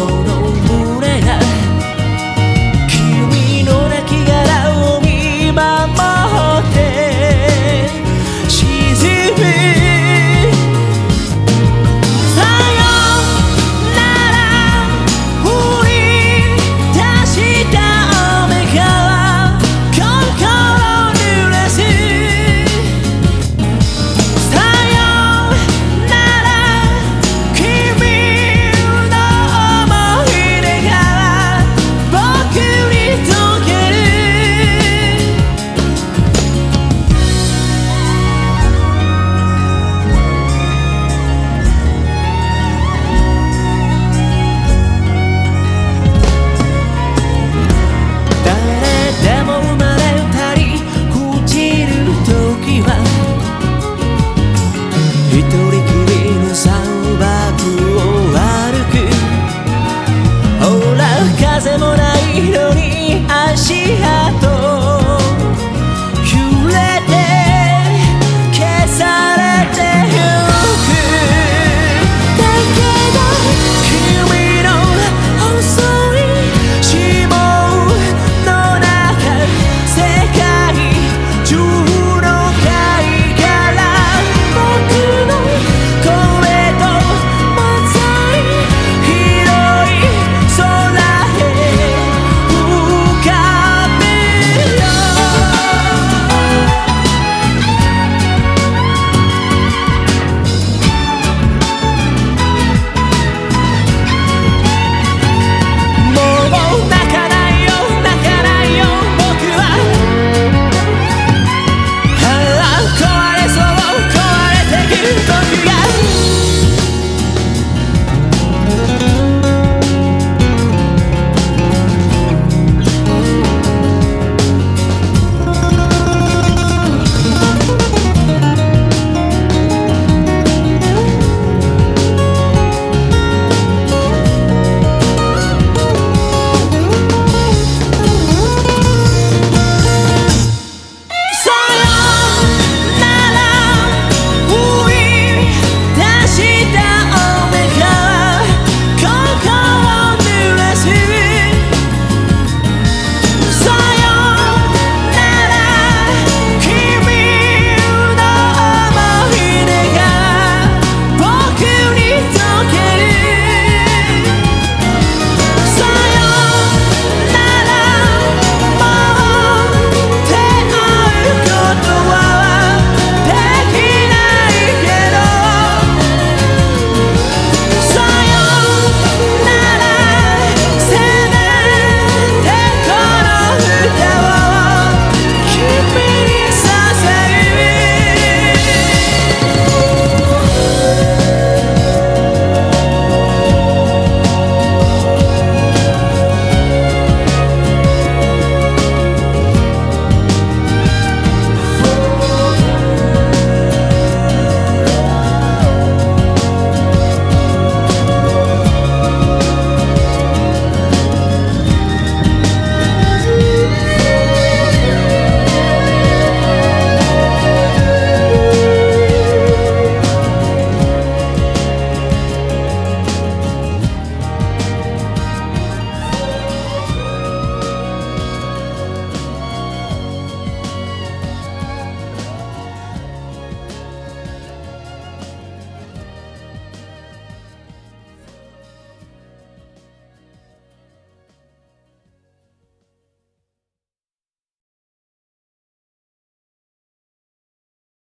todo. hacemos